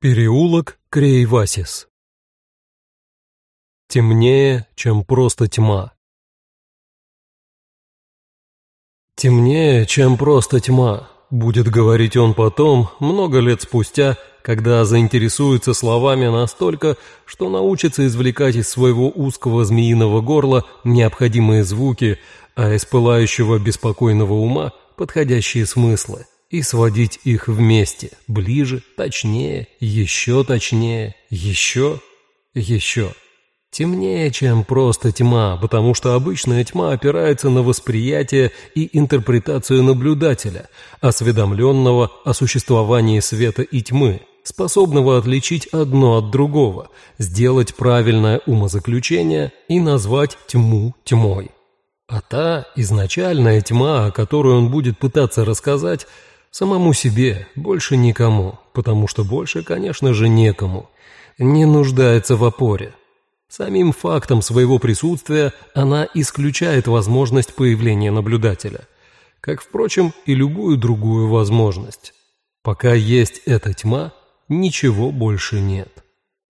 Переулок Крейвасис. Темнее, чем просто тьма. Темнее, чем просто тьма, будет говорить он потом, много лет спустя, когда заинтересуется словами настолько, что научится извлекать из своего узкого змеиного горла необходимые звуки, а из пылающего беспокойного ума подходящие смыслы и сводить их вместе, ближе, точнее, еще точнее, еще, еще. Темнее, чем просто тьма, потому что обычная тьма опирается на восприятие и интерпретацию наблюдателя, осведомленного о существовании света и тьмы, способного отличить одно от другого, сделать правильное умозаключение и назвать тьму тьмой. А та изначальная тьма, о которой он будет пытаться рассказать, Самому себе, больше никому, потому что больше, конечно же, некому. Не нуждается в опоре. Самим фактом своего присутствия она исключает возможность появления наблюдателя, как, впрочем, и любую другую возможность. Пока есть эта тьма, ничего больше нет.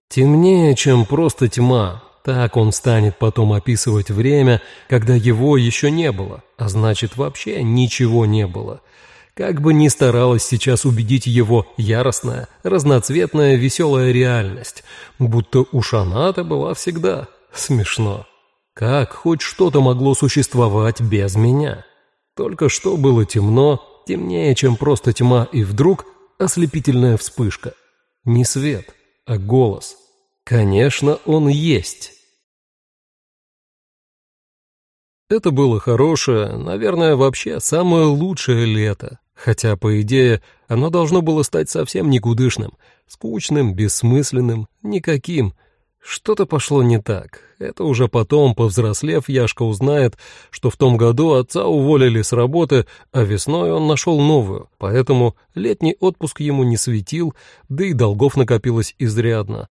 Темнее, чем просто тьма, так он станет потом описывать время, когда его еще не было, а значит вообще ничего не было – как бы ни старалась сейчас убедить его яростная, разноцветная, веселая реальность, будто у Шаната была всегда. Смешно. Как хоть что-то могло существовать без меня? Только что было темно, темнее, чем просто тьма, и вдруг ослепительная вспышка. Не свет, а голос. Конечно, он есть. Это было хорошее, наверное, вообще самое лучшее лето. Хотя, по идее, оно должно было стать совсем никудышным, скучным, бессмысленным, никаким. Что-то пошло не так. Это уже потом, повзрослев, Яшка узнает, что в том году отца уволили с работы, а весной он нашел новую, поэтому летний отпуск ему не светил, да и долгов накопилось изрядно.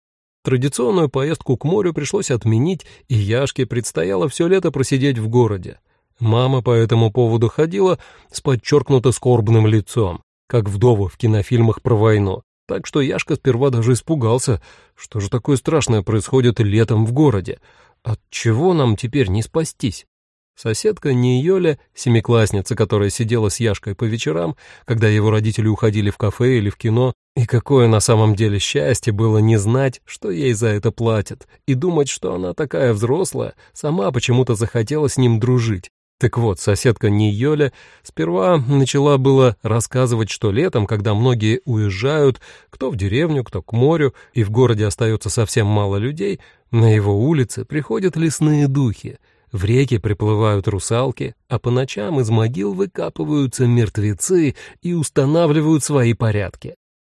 Традиционную поездку к морю пришлось отменить, и Яшке предстояло все лето просидеть в городе. Мама по этому поводу ходила с подчеркнуто скорбным лицом, как вдова в кинофильмах про войну. Так что Яшка сперва даже испугался, что же такое страшное происходит летом в городе. От чего нам теперь не спастись? Соседка Ниёля, семиклассница, которая сидела с Яшкой по вечерам, когда его родители уходили в кафе или в кино, и какое на самом деле счастье было не знать, что ей за это платят, и думать, что она такая взрослая, сама почему-то захотела с ним дружить, так вот, соседка Ниёля сперва начала было рассказывать, что летом, когда многие уезжают, кто в деревню, кто к морю, и в городе остается совсем мало людей, на его улице приходят лесные духи, в реке приплывают русалки, а по ночам из могил выкапываются мертвецы и устанавливают свои порядки.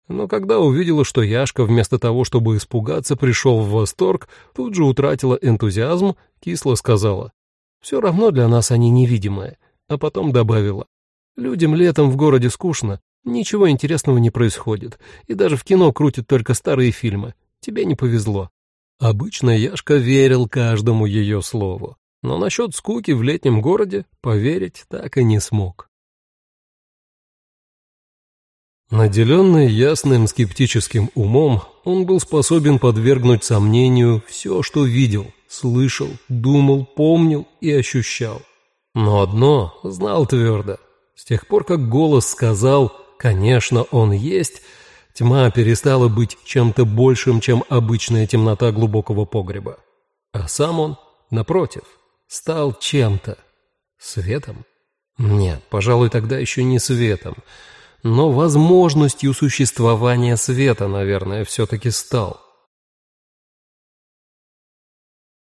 Но когда увидела, что Яшка вместо того, чтобы испугаться, пришел в восторг, тут же утратила энтузиазм, кисло сказала, все равно для нас они невидимые. А потом добавила. Людям летом в городе скучно, ничего интересного не происходит, и даже в кино крутят только старые фильмы. Тебе не повезло. Обычно Яшка верил каждому ее слову, но насчет скуки в летнем городе поверить так и не смог. Наделенный ясным скептическим умом, он был способен подвергнуть сомнению все, что видел, слышал, думал, помнил и ощущал. Но одно знал твердо. С тех пор, как голос сказал «конечно, он есть», тьма перестала быть чем-то большим, чем обычная темнота глубокого погреба. А сам он, напротив, стал чем-то. Светом? Нет, пожалуй, тогда еще не светом, но возможностью существования света, наверное, все-таки стал.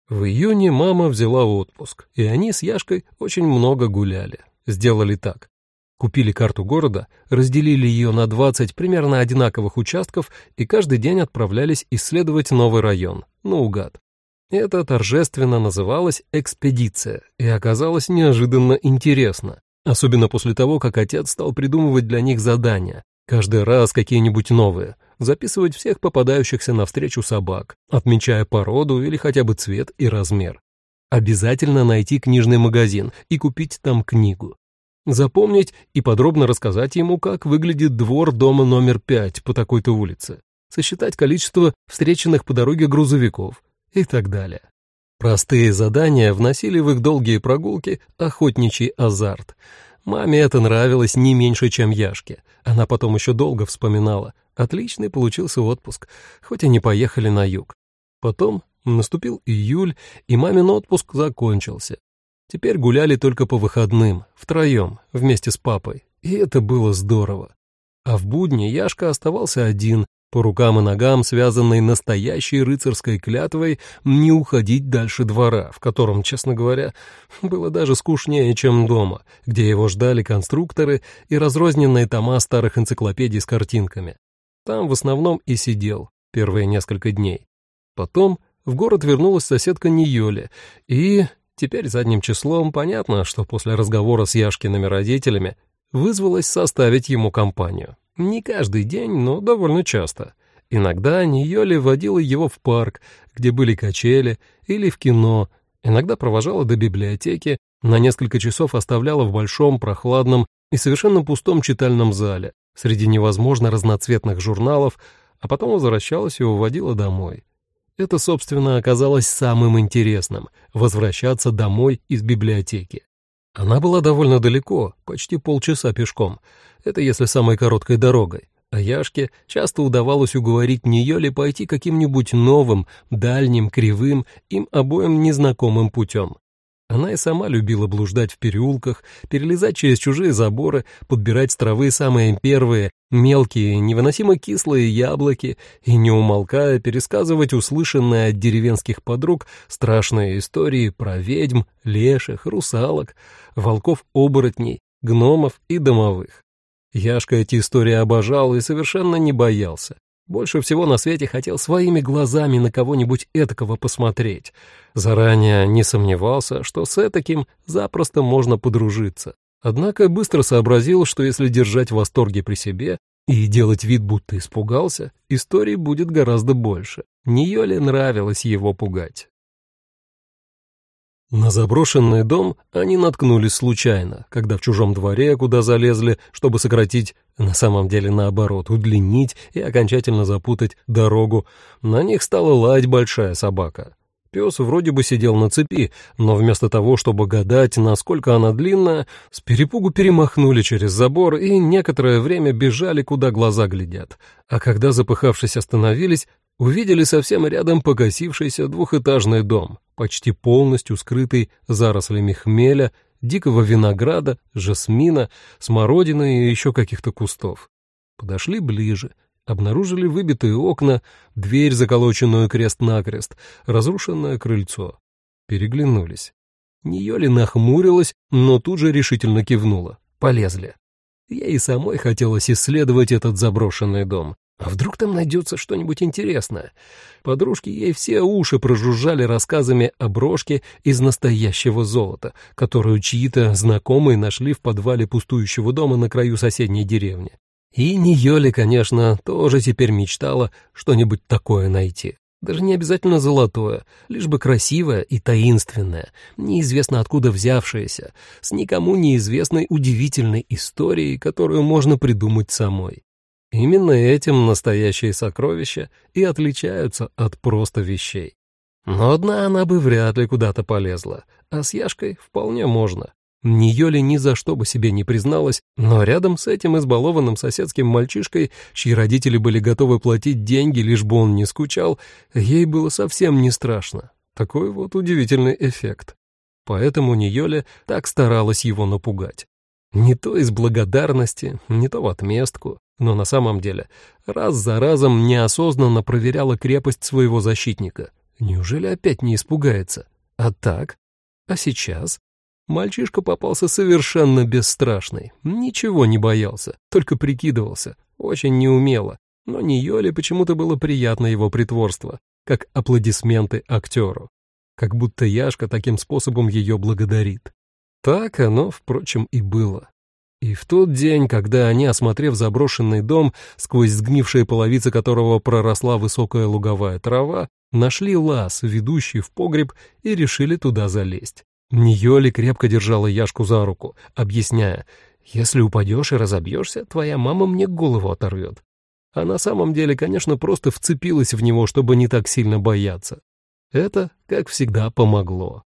В июне мама взяла отпуск, и они с Яшкой очень много гуляли. Сделали так. Купили карту города, разделили ее на 20 примерно одинаковых участков и каждый день отправлялись исследовать новый район, наугад. Это торжественно называлось «экспедиция» и оказалось неожиданно интересно, особенно после того, как отец стал придумывать для них задания, каждый раз какие-нибудь новые, записывать всех попадающихся навстречу собак, отмечая породу или хотя бы цвет и размер. Обязательно найти книжный магазин и купить там книгу. Запомнить и подробно рассказать ему, как выглядит двор дома номер пять по такой-то улице. сосчитать количество встреченных по дороге грузовиков и так далее. Простые задания вносили в их долгие прогулки охотничий азарт. Маме это нравилось не меньше, чем Яшке. Она потом еще долго вспоминала. Отличный получился отпуск, хоть и не поехали на юг. Потом наступил июль, и мамин отпуск закончился. Теперь гуляли только по выходным, втроем, вместе с папой, и это было здорово. А в будни Яшка оставался один, по рукам и ногам, связанной настоящей рыцарской клятвой, не уходить дальше двора, в котором, честно говоря, было даже скучнее, чем дома, где его ждали конструкторы и разрозненные тома старых энциклопедий с картинками. Там в основном и сидел первые несколько дней. Потом в город вернулась соседка Ниёля, и теперь задним числом понятно, что после разговора с Яшкиными родителями вызвалась составить ему компанию. Не каждый день, но довольно часто. Иногда Ньоли водила его в парк, где были качели, или в кино, иногда провожала до библиотеки, на несколько часов оставляла в большом, прохладном и совершенно пустом читальном зале, среди невозможно разноцветных журналов, а потом возвращалась и уводила домой. Это, собственно, оказалось самым интересным — возвращаться домой из библиотеки. Она была довольно далеко, почти полчаса пешком, это если самой короткой дорогой. А Яшке часто удавалось уговорить Ниёли пойти каким-нибудь новым, дальним, кривым, им обоим незнакомым путем. Она и сама любила блуждать в переулках, перелезать через чужие заборы, подбирать с травы самые первые, мелкие, невыносимо кислые яблоки и, не умолкая, пересказывать услышанные от деревенских подруг страшные истории про ведьм, леших, русалок, волков-оборотней, гномов и домовых. Яшка эти истории обожал и совершенно не боялся. Больше всего на свете хотел своими глазами на кого-нибудь этакого посмотреть. Заранее не сомневался, что с этаким запросто можно подружиться. Однако быстро сообразил, что если держать восторге при себе и делать вид, будто испугался, историй будет гораздо больше. Нее ли нравилось его пугать? На заброшенный дом они наткнулись случайно, когда в чужом дворе, куда залезли, чтобы сократить, на самом деле наоборот, удлинить и окончательно запутать дорогу, на них стала лать большая собака. Пес вроде бы сидел на цепи, но вместо того, чтобы гадать, насколько она длинная, с перепугу перемахнули через забор и некоторое время бежали, куда глаза глядят. А когда, запыхавшись, остановились, увидели совсем рядом покосившийся двухэтажный дом, почти полностью скрытый зарослями хмеля, дикого винограда, жасмина, смородины и еще каких-то кустов. Подошли ближе, обнаружили выбитые окна, дверь, заколоченную крест-накрест, разрушенное крыльцо. Переглянулись. Ниоли нахмурилась, но тут же решительно кивнула. Полезли. Ей самой хотелось исследовать этот заброшенный дом. А вдруг там найдется что-нибудь интересное? Подружки ей все уши прожужжали рассказами о брошке из настоящего золота, которую чьи-то знакомые нашли в подвале пустующего дома на краю соседней деревни. И Ниёли, конечно, тоже теперь мечтала что-нибудь такое найти. Даже не обязательно золотое, лишь бы красивое и таинственное, неизвестно откуда взявшееся, с никому неизвестной удивительной историей, которую можно придумать самой. Именно этим настоящие сокровища и отличаются от просто вещей. Но одна она бы вряд ли куда-то полезла, а с Яшкой вполне можно. Нее ли ни за что бы себе не призналась, но рядом с этим избалованным соседским мальчишкой, чьи родители были готовы платить деньги, лишь бы он не скучал, ей было совсем не страшно. Такой вот удивительный эффект. Поэтому Ниёля так старалась его напугать. Не то из благодарности, не то в отместку, но на самом деле раз за разом неосознанно проверяла крепость своего защитника. Неужели опять не испугается? А так? А сейчас? Мальчишка попался совершенно бесстрашный, ничего не боялся, только прикидывался, очень неумело, но не Йоле почему-то было приятно его притворство, как аплодисменты актеру, как будто Яшка таким способом ее благодарит. Так оно, впрочем, и было. И в тот день, когда они, осмотрев заброшенный дом, сквозь сгнившие половицы которого проросла высокая луговая трава, нашли лаз, ведущий в погреб, и решили туда залезть. Ньоли крепко держала Яшку за руку, объясняя, «Если упадешь и разобьешься, твоя мама мне голову оторвет». а на самом деле, конечно, просто вцепилась в него, чтобы не так сильно бояться. Это, как всегда, помогло.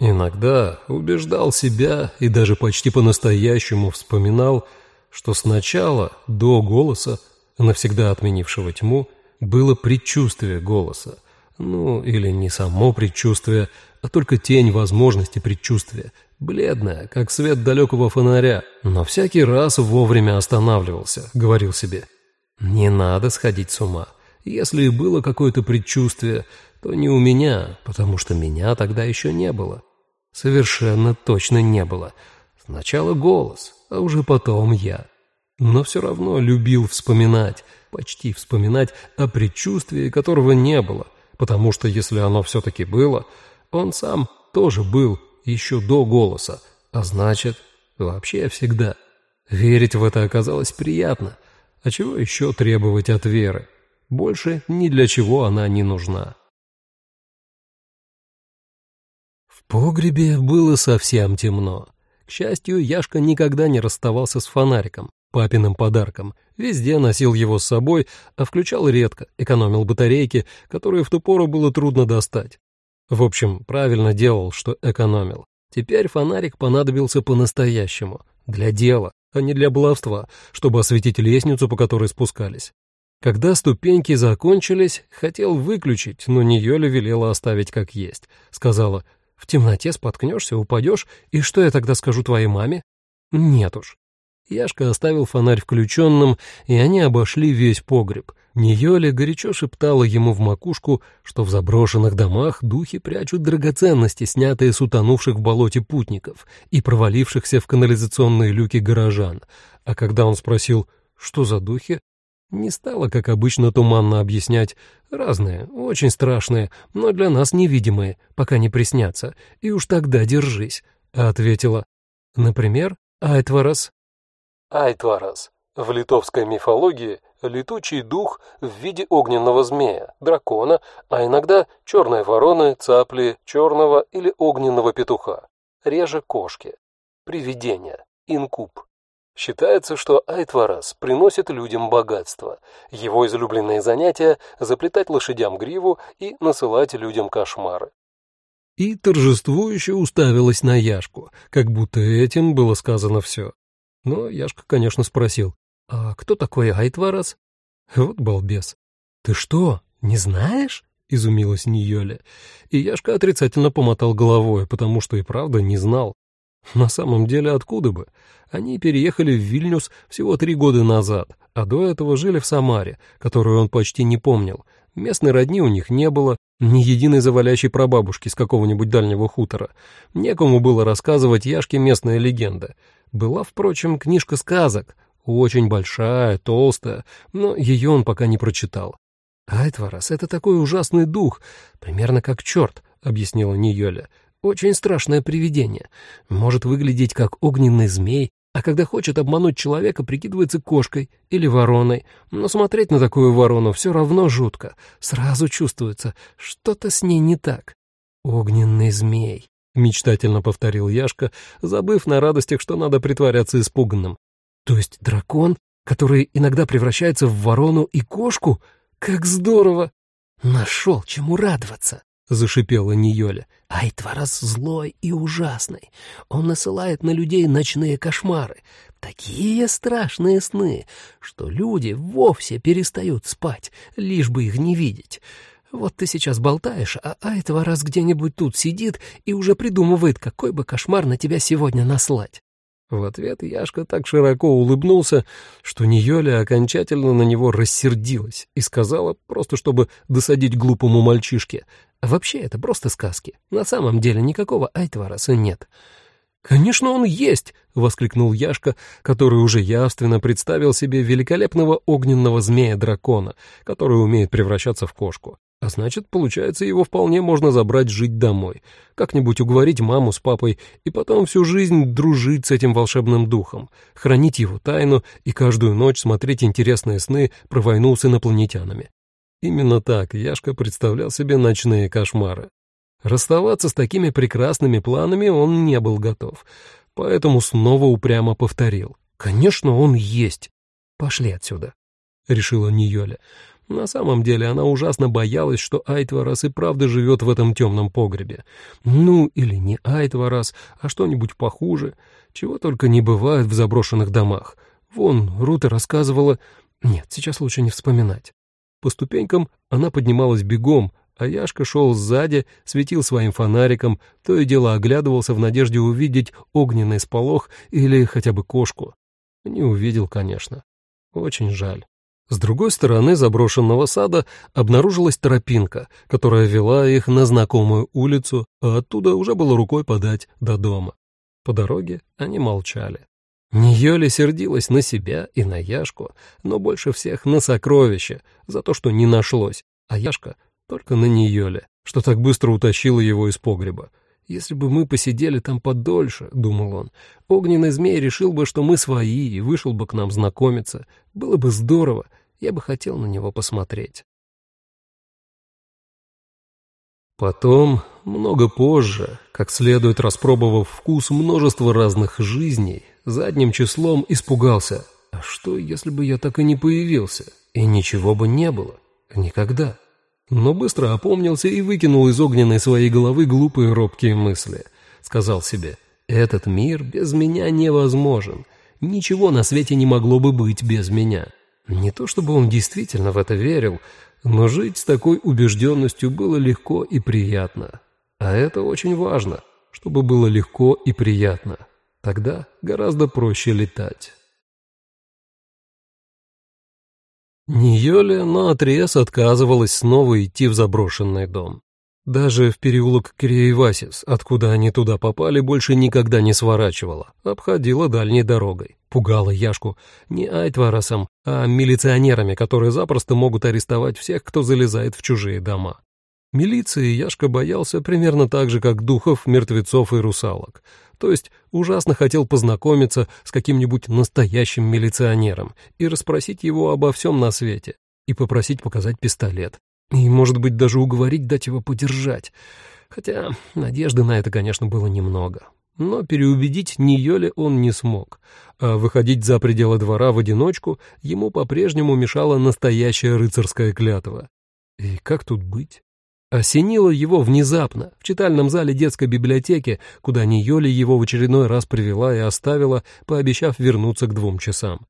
Иногда убеждал себя и даже почти по-настоящему вспоминал, что сначала, до голоса, навсегда отменившего тьму, было предчувствие голоса. Ну, или не само предчувствие, а только тень возможности предчувствия, бледная, как свет далекого фонаря, но всякий раз вовремя останавливался, говорил себе. «Не надо сходить с ума. Если и было какое-то предчувствие, то не у меня, потому что меня тогда еще не было. Совершенно точно не было. Сначала голос, а уже потом я. Но все равно любил вспоминать, почти вспоминать о предчувствии, которого не было, потому что если оно все-таки было, он сам тоже был еще до голоса, а значит, вообще всегда. Верить в это оказалось приятно. А чего еще требовать от веры? Больше ни для чего она не нужна. Погребе было совсем темно. К счастью, Яшка никогда не расставался с фонариком, папиным подарком. Везде носил его с собой, а включал редко, экономил батарейки, которые в ту пору было трудно достать. В общем, правильно делал, что экономил. Теперь фонарик понадобился по-настоящему, для дела, а не для баловства, чтобы осветить лестницу, по которой спускались. Когда ступеньки закончились, хотел выключить, но Ниёля велела оставить как есть. Сказала, в темноте споткнешься, упадешь, и что я тогда скажу твоей маме? Нет уж. Яшка оставил фонарь включенным, и они обошли весь погреб. Ниёля горячо шептала ему в макушку, что в заброшенных домах духи прячут драгоценности, снятые с утонувших в болоте путников и провалившихся в канализационные люки горожан. А когда он спросил, что за духи, не стала, как обычно, туманно объяснять. Разные, очень страшные, но для нас невидимые, пока не приснятся. И уж тогда держись. Ответила. Например, Айтварас. Айтварас. В литовской мифологии летучий дух в виде огненного змея, дракона, а иногда черной вороны, цапли, черного или огненного петуха. Реже кошки. Привидение. Инкуб. Считается, что Айтварас приносит людям богатство. Его излюбленное занятие – заплетать лошадям гриву и насылать людям кошмары. И торжествующе уставилась на Яшку, как будто этим было сказано все. Но Яшка, конечно, спросил, «А кто такой Айтварас?» Вот балбес. «Ты что, не знаешь?» — изумилась Ниёля. И Яшка отрицательно помотал головой, потому что и правда не знал. На самом деле откуда бы? Они переехали в Вильнюс всего три года назад, а до этого жили в Самаре, которую он почти не помнил. Местной родни у них не было, ни единой завалящей прабабушки с какого-нибудь дальнего хутора. Некому было рассказывать Яшке местная легенда. Была, впрочем, книжка сказок, очень большая, толстая, но ее он пока не прочитал. «Айтварас — это такой ужасный дух, примерно как черт», — объяснила Ниёля. Очень страшное привидение. Может выглядеть как огненный змей, а когда хочет обмануть человека, прикидывается кошкой или вороной. Но смотреть на такую ворону все равно жутко. Сразу чувствуется, что-то с ней не так. «Огненный змей», — мечтательно повторил Яшка, забыв на радостях, что надо притворяться испуганным. «То есть дракон, который иногда превращается в ворону и кошку? Как здорово!» «Нашел чему радоваться!» — зашипела Ниёля. «Айтварас злой и ужасный. Он насылает на людей ночные кошмары. Такие страшные сны, что люди вовсе перестают спать, лишь бы их не видеть. Вот ты сейчас болтаешь, а Айтварас где-нибудь тут сидит и уже придумывает, какой бы кошмар на тебя сегодня наслать». В ответ Яшка так широко улыбнулся, что Ниёля окончательно на него рассердилась и сказала, просто чтобы досадить глупому мальчишке, вообще это просто сказки. На самом деле никакого Айтвараса нет. «Конечно, он есть!» — воскликнул Яшка, который уже явственно представил себе великолепного огненного змея-дракона, который умеет превращаться в кошку. А значит, получается, его вполне можно забрать жить домой, как-нибудь уговорить маму с папой и потом всю жизнь дружить с этим волшебным духом, хранить его тайну и каждую ночь смотреть интересные сны про войну с инопланетянами. Именно так Яшка представлял себе ночные кошмары. Расставаться с такими прекрасными планами он не был готов, поэтому снова упрямо повторил. Конечно, он есть. Пошли отсюда, — решила Ниёля. На самом деле она ужасно боялась, что Айтварас и правда живет в этом темном погребе. Ну, или не Айтварас, а что-нибудь похуже, чего только не бывает в заброшенных домах. Вон, Рута рассказывала... Нет, сейчас лучше не вспоминать. По ступенькам она поднималась бегом, а Яшка шел сзади, светил своим фонариком, то и дело оглядывался в надежде увидеть огненный сполох или хотя бы кошку. Не увидел, конечно. Очень жаль. С другой стороны заброшенного сада обнаружилась тропинка, которая вела их на знакомую улицу, а оттуда уже было рукой подать до дома. По дороге они молчали. Ньёли сердилась на себя и на Яшку, но больше всех на сокровище, за то, что не нашлось, а Яшка только на Ньёле, что так быстро утащила его из погреба. «Если бы мы посидели там подольше», — думал он, — «огненный змей решил бы, что мы свои, и вышел бы к нам знакомиться. Было бы здорово, я бы хотел на него посмотреть». Потом, много позже, как следует распробовав вкус множества разных жизней, задним числом испугался. А что, если бы я так и не появился? И ничего бы не было. Никогда. Но быстро опомнился и выкинул из огненной своей головы глупые робкие мысли. Сказал себе, этот мир без меня невозможен. Ничего на свете не могло бы быть без меня. Не то чтобы он действительно в это верил, но жить с такой убежденностью было легко и приятно. А это очень важно, чтобы было легко и приятно. Тогда гораздо проще летать. Ниёля наотрез отказывалась снова идти в заброшенный дом. Даже в переулок Киреевасис, откуда они туда попали, больше никогда не сворачивала, обходила дальней дорогой. Пугала Яшку не Айтварасом, а милиционерами, которые запросто могут арестовать всех, кто залезает в чужие дома. Милиции Яшка боялся примерно так же, как духов, мертвецов и русалок. То есть ужасно хотел познакомиться с каким-нибудь настоящим милиционером и расспросить его обо всем на свете, и попросить показать пистолет, и, может быть, даже уговорить дать его подержать. Хотя надежды на это, конечно, было немного. Но переубедить Ниёле он не смог, а выходить за пределы двора в одиночку ему по-прежнему мешала настоящая рыцарская клятва. И как тут быть? Осенило его внезапно, в читальном зале детской библиотеки, куда Ниёли его в очередной раз привела и оставила, пообещав вернуться к двум часам.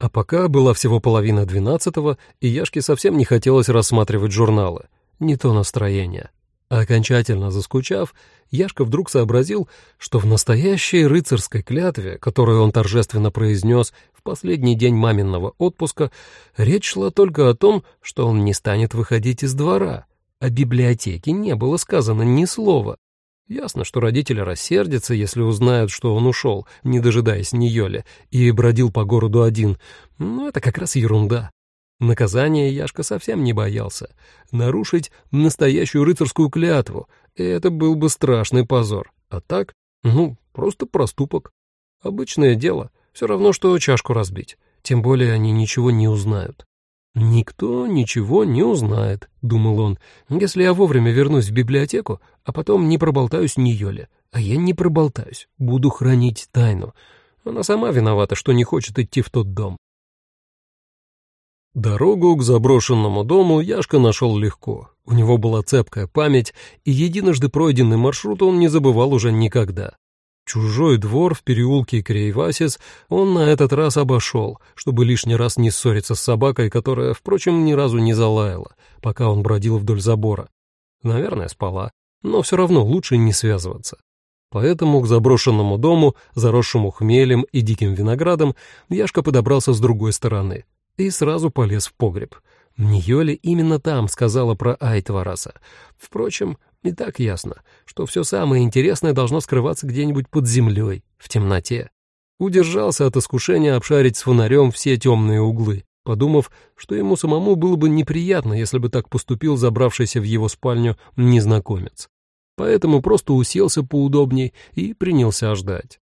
А пока была всего половина двенадцатого, и Яшке совсем не хотелось рассматривать журналы. Не то настроение. окончательно заскучав, Яшка вдруг сообразил, что в настоящей рыцарской клятве, которую он торжественно произнес в последний день маминого отпуска, речь шла только о том, что он не станет выходить из двора. О библиотеке не было сказано ни слова. Ясно, что родители рассердятся, если узнают, что он ушел, не дожидаясь Ниёля, и бродил по городу один. Но это как раз ерунда. Наказание Яшка совсем не боялся. Нарушить настоящую рыцарскую клятву — это был бы страшный позор. А так, ну, просто проступок. Обычное дело, все равно, что чашку разбить. Тем более они ничего не узнают. «Никто ничего не узнает», — думал он, — «если я вовремя вернусь в библиотеку, а потом не проболтаюсь Ниёле. А я не проболтаюсь, буду хранить тайну. Она сама виновата, что не хочет идти в тот дом». Дорогу к заброшенному дому Яшка нашел легко. У него была цепкая память, и единожды пройденный маршрут он не забывал уже никогда. Чужой двор в переулке Крейвасис он на этот раз обошел, чтобы лишний раз не ссориться с собакой, которая, впрочем, ни разу не залаяла, пока он бродил вдоль забора. Наверное, спала, но все равно лучше не связываться. Поэтому к заброшенному дому, заросшему хмелем и диким виноградом, Яшка подобрался с другой стороны и сразу полез в погреб. Ньоли именно там сказала про Айтвараса. Впрочем, и так ясно, что все самое интересное должно скрываться где-нибудь под землей, в темноте. Удержался от искушения обшарить с фонарем все темные углы, подумав, что ему самому было бы неприятно, если бы так поступил забравшийся в его спальню незнакомец. Поэтому просто уселся поудобней и принялся ждать.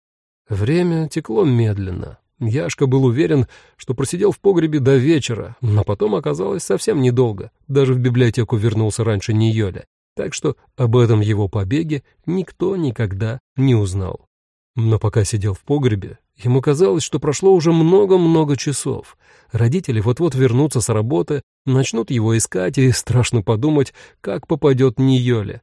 Время текло медленно. Яшка был уверен, что просидел в погребе до вечера, но потом оказалось совсем недолго. Даже в библиотеку вернулся раньше Ниёля так что об этом его побеге никто никогда не узнал. Но пока сидел в погребе, Ему казалось, что прошло уже много-много часов. Родители вот-вот вернутся с работы, начнут его искать, и страшно подумать, как попадет Ньоле.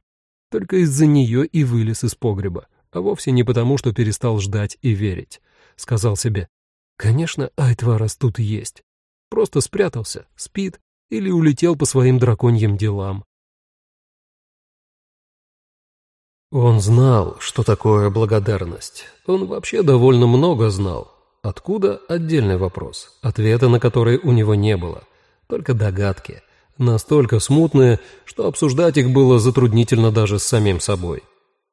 Только из-за нее и вылез из погреба, а вовсе не потому, что перестал ждать и верить. Сказал себе, конечно, Айтварас тут есть. Просто спрятался, спит или улетел по своим драконьим делам. Он знал, что такое благодарность. Он вообще довольно много знал. Откуда – отдельный вопрос, ответа на который у него не было. Только догадки. Настолько смутные, что обсуждать их было затруднительно даже с самим собой.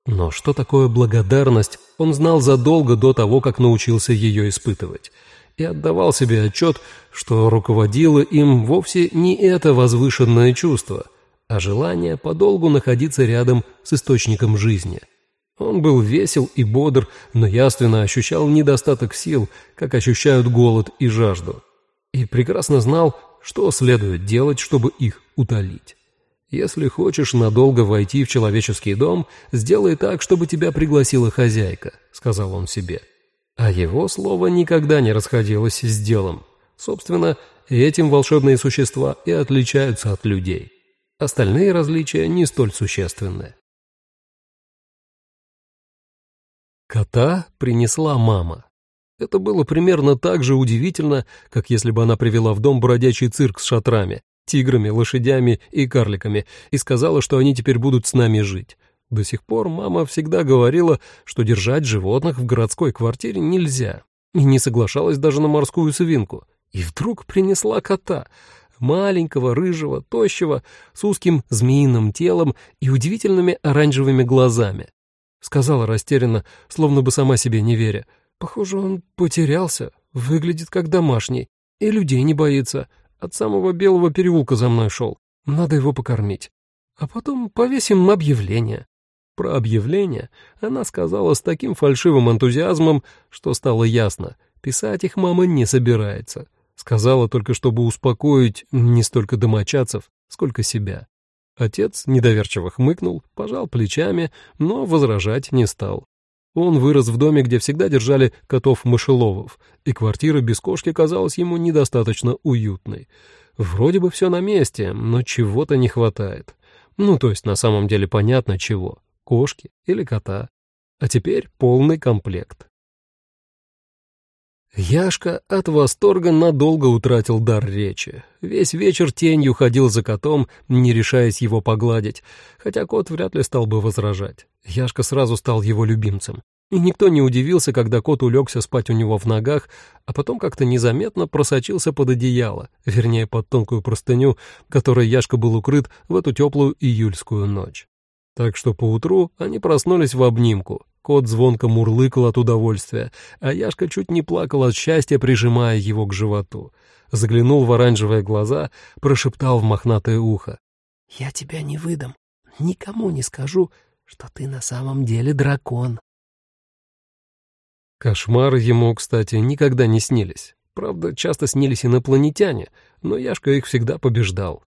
Но что такое благодарность, он знал задолго до того, как научился ее испытывать. И отдавал себе отчет, что руководило им вовсе не это возвышенное чувство, а желание подолгу находиться рядом с источником жизни – он был весел и бодр, но яственно ощущал недостаток сил, как ощущают голод и жажду. И прекрасно знал, что следует делать, чтобы их утолить. Если хочешь надолго войти в человеческий дом, сделай так, чтобы тебя пригласила хозяйка, сказал он себе. А его слово никогда не расходилось с делом. Собственно, этим волшебные существа и отличаются от людей. Остальные различия не столь существенны. Кота принесла мама. Это было примерно так же удивительно, как если бы она привела в дом бродячий цирк с шатрами, тиграми, лошадями и карликами и сказала, что они теперь будут с нами жить. До сих пор мама всегда говорила, что держать животных в городской квартире нельзя, и не соглашалась даже на морскую свинку. И вдруг принесла кота, маленького, рыжего, тощего, с узким змеиным телом и удивительными оранжевыми глазами сказала растерянно, словно бы сама себе не веря. Похоже, он потерялся, выглядит как домашний, и людей не боится. От самого белого переулка за мной шел. Надо его покормить. А потом повесим объявление. Про объявление она сказала с таким фальшивым энтузиазмом, что стало ясно. Писать их мама не собирается. Сказала только, чтобы успокоить не столько домочадцев, сколько себя. Отец недоверчиво хмыкнул, пожал плечами, но возражать не стал. Он вырос в доме, где всегда держали котов-мышеловов, и квартира без кошки казалась ему недостаточно уютной. Вроде бы все на месте, но чего-то не хватает. Ну, то есть на самом деле понятно чего — кошки или кота. А теперь полный комплект. Яшка от восторга надолго утратил дар речи. Весь вечер тенью ходил за котом, не решаясь его погладить, хотя кот вряд ли стал бы возражать. Яшка сразу стал его любимцем. И никто не удивился, когда кот улегся спать у него в ногах, а потом как-то незаметно просочился под одеяло, вернее, под тонкую простыню, которой Яшка был укрыт в эту теплую июльскую ночь. Так что поутру они проснулись в обнимку. Кот звонко мурлыкал от удовольствия, а Яшка чуть не плакал от счастья, прижимая его к животу. Заглянул в оранжевые глаза, прошептал в мохнатое ухо. «Я тебя не выдам, никому не скажу, что ты на самом деле дракон». Кошмары ему, кстати, никогда не снились. Правда, часто снились инопланетяне, но Яшка их всегда побеждал.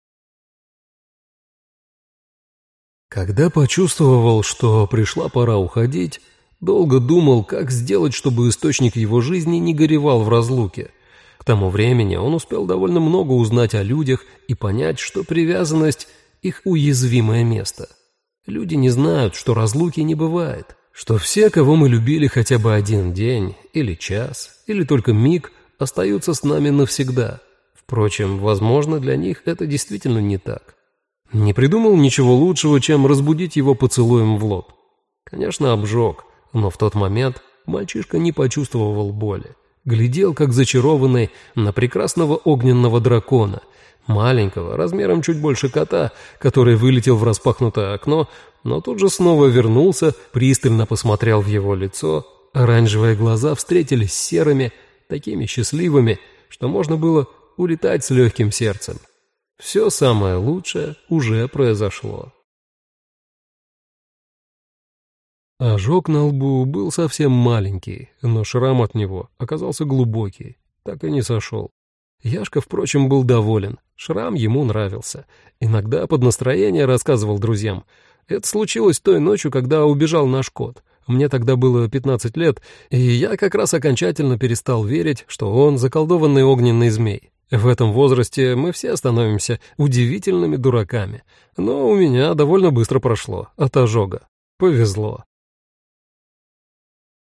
Когда почувствовал, что пришла пора уходить, долго думал, как сделать, чтобы источник его жизни не горевал в разлуке. К тому времени он успел довольно много узнать о людях и понять, что привязанность — их уязвимое место. Люди не знают, что разлуки не бывает, что все, кого мы любили хотя бы один день, или час, или только миг, остаются с нами навсегда. Впрочем, возможно, для них это действительно не так. Не придумал ничего лучшего, чем разбудить его поцелуем в лоб. Конечно, обжег, но в тот момент мальчишка не почувствовал боли. Глядел, как зачарованный, на прекрасного огненного дракона, маленького, размером чуть больше кота, который вылетел в распахнутое окно, но тут же снова вернулся, пристально посмотрел в его лицо, оранжевые глаза встретились с серыми, такими счастливыми, что можно было улетать с легким сердцем. Все самое лучшее уже произошло. Ожог на лбу был совсем маленький, но шрам от него оказался глубокий, так и не сошел. Яшка, впрочем, был доволен, шрам ему нравился. Иногда под настроение рассказывал друзьям. Это случилось той ночью, когда убежал наш кот. Мне тогда было 15 лет, и я как раз окончательно перестал верить, что он заколдованный огненный змей. В этом возрасте мы все становимся удивительными дураками. Но у меня довольно быстро прошло от ожога. Повезло.